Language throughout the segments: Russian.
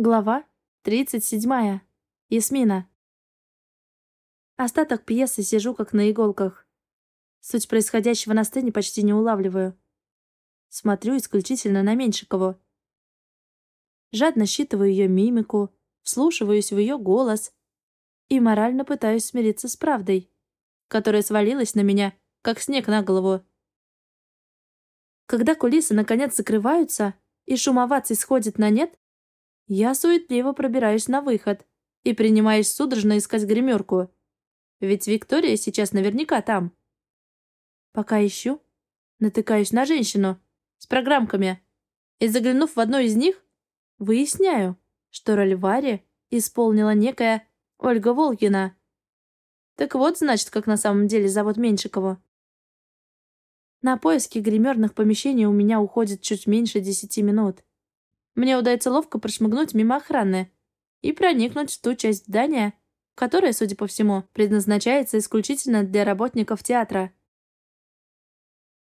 Глава 37. Ясмина. Остаток пьесы сижу как на иголках. Суть происходящего на сцене почти не улавливаю. Смотрю исключительно на Меньшикову. Жадно считываю ее мимику, вслушиваюсь в ее голос и морально пытаюсь смириться с правдой, которая свалилась на меня, как снег на голову. Когда кулисы наконец закрываются и шум оваций сходит на нет, я суетливо пробираюсь на выход и принимаюсь судорожно искать гримерку. Ведь Виктория сейчас наверняка там. Пока ищу, натыкаюсь на женщину с программками и, заглянув в одну из них, выясняю, что роль Вари исполнила некая Ольга Волгина. Так вот, значит, как на самом деле зовут Меньшикову. На поиски гримерных помещений у меня уходит чуть меньше десяти минут. Мне удается ловко прошмыгнуть мимо охраны и проникнуть в ту часть здания, которая, судя по всему, предназначается исключительно для работников театра.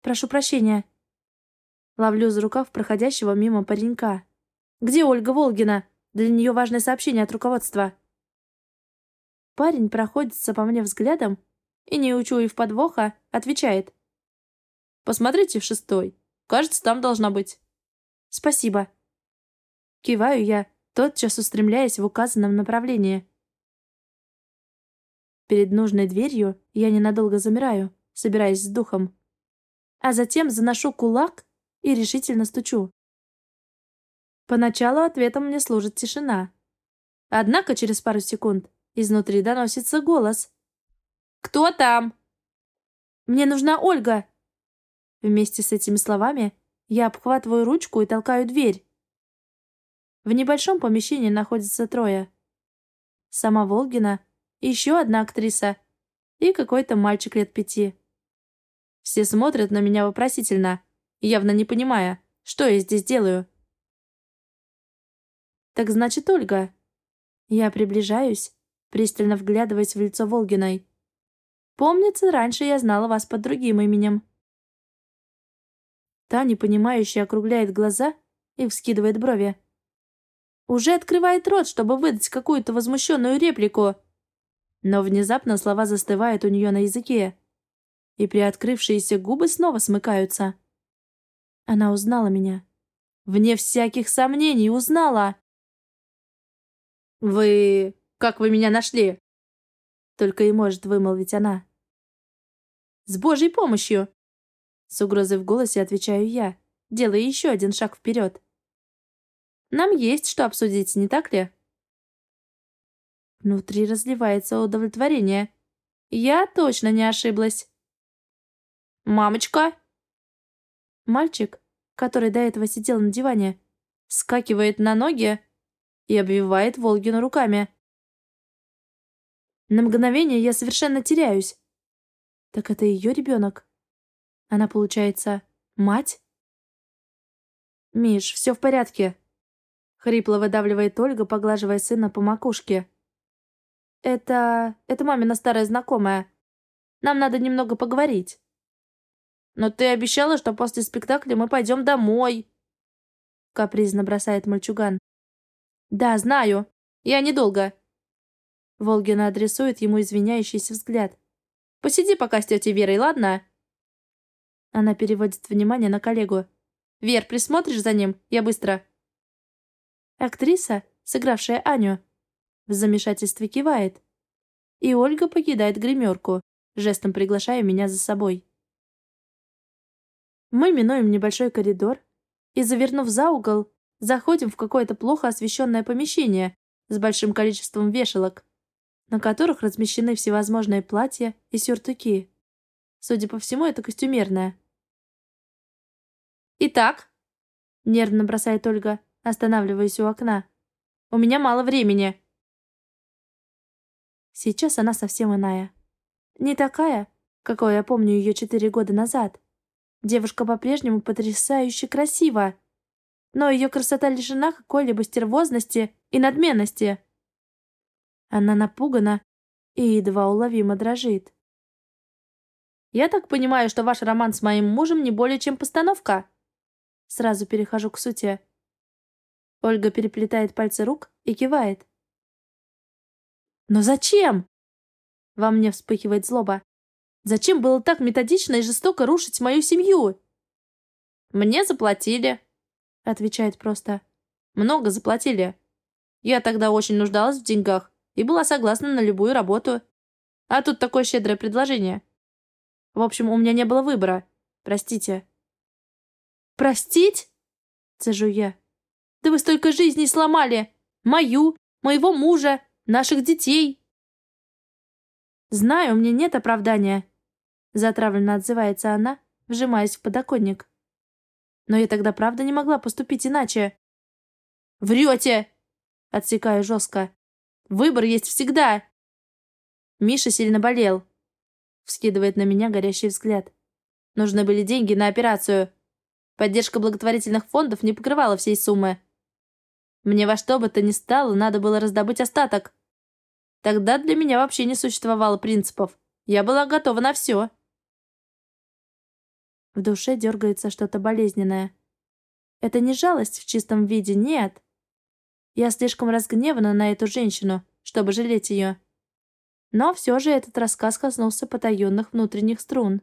«Прошу прощения». Ловлю за рукав проходящего мимо паренька. «Где Ольга Волгина? Для нее важное сообщение от руководства». Парень проходится по мне взглядом и, не учуяв подвоха, отвечает. «Посмотрите в шестой. Кажется, там должна быть». «Спасибо». Киваю я, тотчас устремляясь в указанном направлении. Перед нужной дверью я ненадолго замираю, собираясь с духом. А затем заношу кулак и решительно стучу. Поначалу ответом мне служит тишина. Однако через пару секунд изнутри доносится голос. «Кто там?» «Мне нужна Ольга!» Вместе с этими словами я обхватываю ручку и толкаю дверь. В небольшом помещении находится трое. Сама Волгина, еще одна актриса и какой-то мальчик лет пяти. Все смотрят на меня вопросительно, явно не понимая, что я здесь делаю. «Так значит, Ольга?» Я приближаюсь, пристально вглядываясь в лицо Волгиной. «Помнится, раньше я знала вас под другим именем». Та, непонимающе, округляет глаза и вскидывает брови. Уже открывает рот, чтобы выдать какую-то возмущенную реплику. Но внезапно слова застывают у нее на языке. И приоткрывшиеся губы снова смыкаются. Она узнала меня. Вне всяких сомнений узнала. «Вы... как вы меня нашли?» Только и может вымолвить она. «С Божьей помощью!» С угрозой в голосе отвечаю я, делая еще один шаг вперед. Нам есть что обсудить, не так ли?» Внутри разливается удовлетворение. Я точно не ошиблась. «Мамочка!» Мальчик, который до этого сидел на диване, скакивает на ноги и обвивает Волгину руками. На мгновение я совершенно теряюсь. Так это ее ребенок. Она, получается, мать? «Миш, все в порядке», Хрипло выдавливает Ольга, поглаживая сына по макушке. «Это... это мамина старая знакомая. Нам надо немного поговорить». «Но ты обещала, что после спектакля мы пойдем домой!» Капризно бросает мальчуган. «Да, знаю. Я недолго». Волгина адресует ему извиняющийся взгляд. «Посиди пока с тетей Верой, ладно?» Она переводит внимание на коллегу. «Вер, присмотришь за ним? Я быстро». Актриса, сыгравшая Аню, в замешательстве кивает. И Ольга покидает гримерку, жестом приглашая меня за собой. Мы минуем небольшой коридор и, завернув за угол, заходим в какое-то плохо освещенное помещение с большим количеством вешалок, на которых размещены всевозможные платья и сюртуки. Судя по всему, это костюмерное. «Итак», — нервно бросает Ольга, — останавливаясь у окна. «У меня мало времени». Сейчас она совсем иная. Не такая, какой я помню ее четыре года назад. Девушка по-прежнему потрясающе красива, но ее красота лишена какой-либо стервозности и надменности. Она напугана и едва уловимо дрожит. «Я так понимаю, что ваш роман с моим мужем не более чем постановка?» Сразу перехожу к сути. Ольга переплетает пальцы рук и кивает. «Но зачем?» Во мне вспыхивает злоба. «Зачем было так методично и жестоко рушить мою семью?» «Мне заплатили», — отвечает просто. «Много заплатили. Я тогда очень нуждалась в деньгах и была согласна на любую работу. А тут такое щедрое предложение. В общем, у меня не было выбора. Простите». «Простить?» — цежу я. «Да вы столько жизней сломали! Мою, моего мужа, наших детей!» «Знаю, меня нет оправдания», — затравленно отзывается она, вжимаясь в подоконник. «Но я тогда правда не могла поступить иначе». «Врете!» — отсекаю жестко. «Выбор есть всегда!» Миша сильно болел. Вскидывает на меня горящий взгляд. Нужны были деньги на операцию. Поддержка благотворительных фондов не покрывала всей суммы. Мне во что бы то ни стало, надо было раздобыть остаток. Тогда для меня вообще не существовало принципов. Я была готова на все. В душе дергается что-то болезненное. Это не жалость в чистом виде, нет. Я слишком разгневана на эту женщину, чтобы жалеть ее. Но все же этот рассказ коснулся потаенных внутренних струн.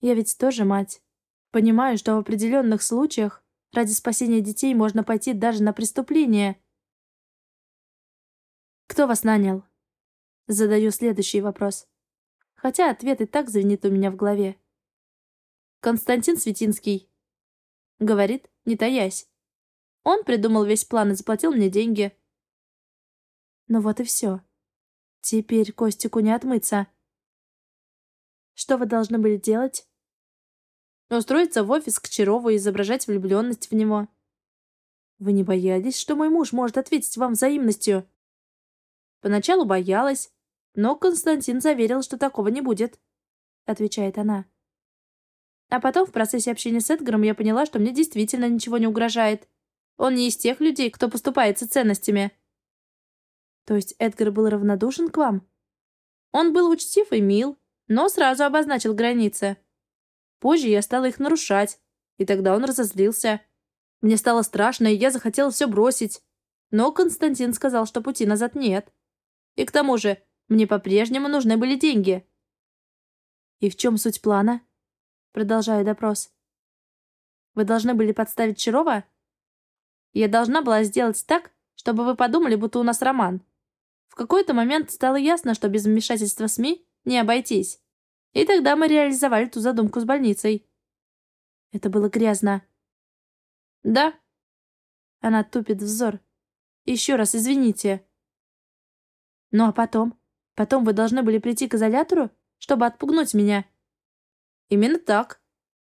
Я ведь тоже мать. Понимаю, что в определенных случаях ради спасения детей можно пойти даже на преступление. «Кто вас нанял?» Задаю следующий вопрос. Хотя ответ и так звенит у меня в голове. «Константин Светинский», — говорит, не таясь. Он придумал весь план и заплатил мне деньги. Ну вот и все. Теперь Костику не отмыться. Что вы должны были делать? Устроиться в офис к Чарову и изображать влюбленность в него. Вы не боялись, что мой муж может ответить вам взаимностью? Поначалу боялась, но Константин заверил, что такого не будет, отвечает она. А потом в процессе общения с Эдгаром я поняла, что мне действительно ничего не угрожает. Он не из тех людей, кто поступается ценностями. То есть Эдгар был равнодушен к вам? Он был учтив и мил, но сразу обозначил границы. Позже я стала их нарушать, и тогда он разозлился. Мне стало страшно, и я захотела все бросить. Но Константин сказал, что пути назад нет. И к тому же, мне по-прежнему нужны были деньги. «И в чем суть плана?» Продолжаю допрос. «Вы должны были подставить Чарова?» «Я должна была сделать так, чтобы вы подумали, будто у нас роман. В какой-то момент стало ясно, что без вмешательства СМИ не обойтись. И тогда мы реализовали ту задумку с больницей. Это было грязно. Да. Она тупит взор. Еще раз извините. Ну а потом? Потом вы должны были прийти к изолятору, чтобы отпугнуть меня. Именно так.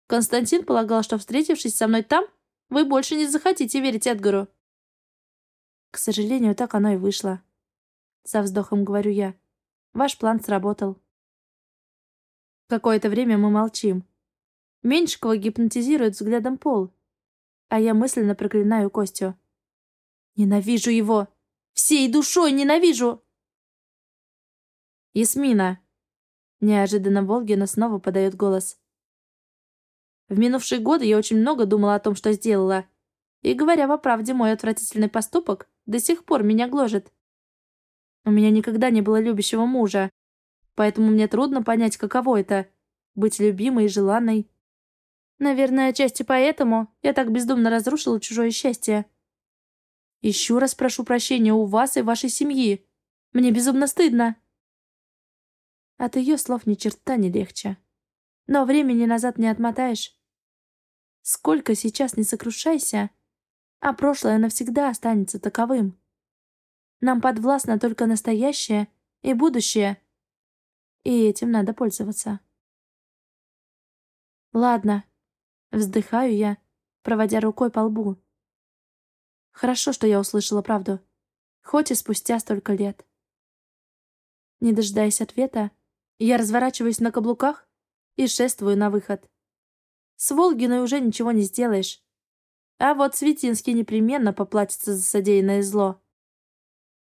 Константин полагал, что, встретившись со мной там, вы больше не захотите верить Эдгару. К сожалению, так оно и вышло. Со вздохом говорю я. Ваш план сработал. Какое-то время мы молчим. Меньшикова гипнотизирует взглядом пол, а я мысленно проклинаю Костю. Ненавижу его! Всей душой ненавижу! Ясмина. Неожиданно Волгина снова подает голос. В минувшие годы я очень много думала о том, что сделала. И, говоря по правде, мой отвратительный поступок до сих пор меня гложет. У меня никогда не было любящего мужа, поэтому мне трудно понять, каково это — быть любимой и желанной. Наверное, отчасти поэтому я так бездумно разрушила чужое счастье. Еще раз прошу прощения у вас и вашей семьи. Мне безумно стыдно. От ее слов ни черта не легче. Но времени назад не отмотаешь. Сколько сейчас не сокрушайся, а прошлое навсегда останется таковым. Нам подвластно только настоящее и будущее. И этим надо пользоваться. Ладно. Вздыхаю я, проводя рукой по лбу. Хорошо, что я услышала правду. Хоть и спустя столько лет. Не дожидаясь ответа, я разворачиваюсь на каблуках и шествую на выход. С Волгиной уже ничего не сделаешь. А вот Светинский непременно поплатится за содеянное зло.